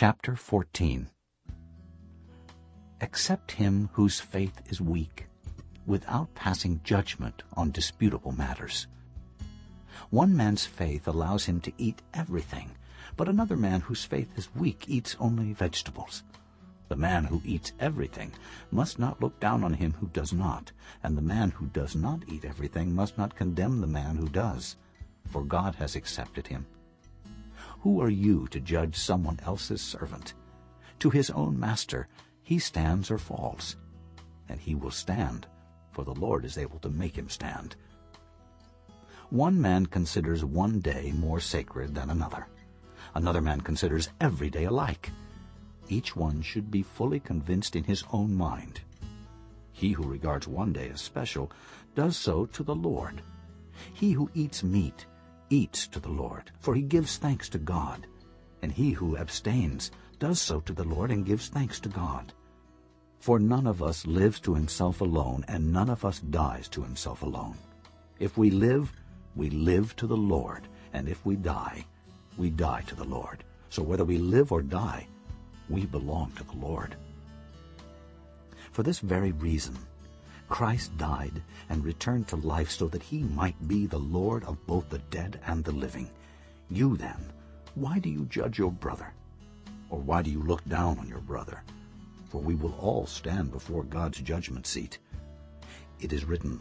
Chapter 14 Accept him whose faith is weak, without passing judgment on disputable matters. One man's faith allows him to eat everything, but another man whose faith is weak eats only vegetables. The man who eats everything must not look down on him who does not, and the man who does not eat everything must not condemn the man who does, for God has accepted him. Who are you to judge someone else's servant? To his own master he stands or falls, and he will stand, for the Lord is able to make him stand. One man considers one day more sacred than another. Another man considers every day alike each one should be fully convinced in his own mind. He who regards one day as special does so to the Lord. He who eats meat eats to the Lord, for he gives thanks to God. And he who abstains does so to the Lord and gives thanks to God. For none of us lives to himself alone, and none of us dies to himself alone. If we live, we live to the Lord, and if we die, we die to the Lord. So whether we live or die, we belong to the Lord. For this very reason, Christ died and returned to life so that he might be the Lord of both the dead and the living. You then, why do you judge your brother? Or why do you look down on your brother? For we will all stand before God's judgment seat. It is written,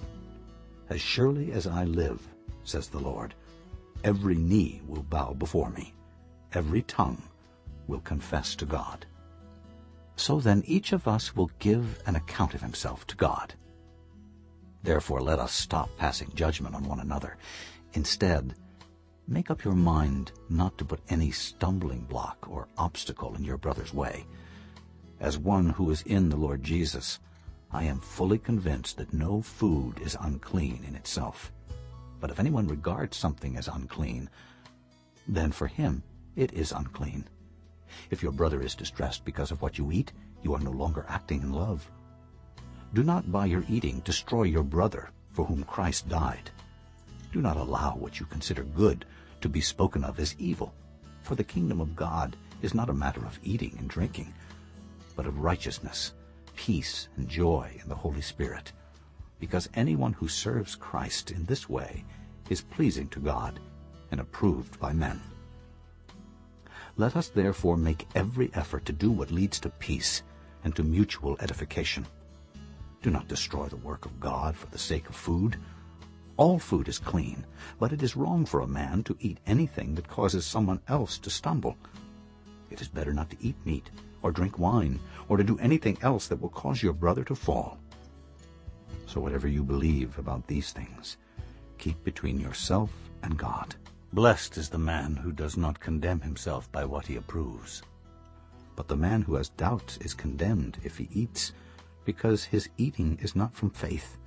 As surely as I live, says the Lord, every knee will bow before me, every tongue will confess to God. So then each of us will give an account of himself to God. Therefore let us stop passing judgment on one another. Instead, make up your mind not to put any stumbling block or obstacle in your brother's way. As one who is in the Lord Jesus, I am fully convinced that no food is unclean in itself. But if anyone regards something as unclean, then for him it is unclean. If your brother is distressed because of what you eat, you are no longer acting in love. Do not by your eating destroy your brother for whom Christ died. Do not allow what you consider good to be spoken of as evil, for the kingdom of God is not a matter of eating and drinking, but of righteousness, peace, and joy in the Holy Spirit, because anyone who serves Christ in this way is pleasing to God and approved by men. Let us therefore make every effort to do what leads to peace and to mutual edification. Do not destroy the work of God for the sake of food. All food is clean, but it is wrong for a man to eat anything that causes someone else to stumble. It is better not to eat meat, or drink wine, or to do anything else that will cause your brother to fall. So whatever you believe about these things, keep between yourself and God. Blessed is the man who does not condemn himself by what he approves. But the man who has doubts is condemned if he eats, because his eating is not from faith,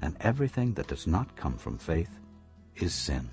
and everything that does not come from faith is sin.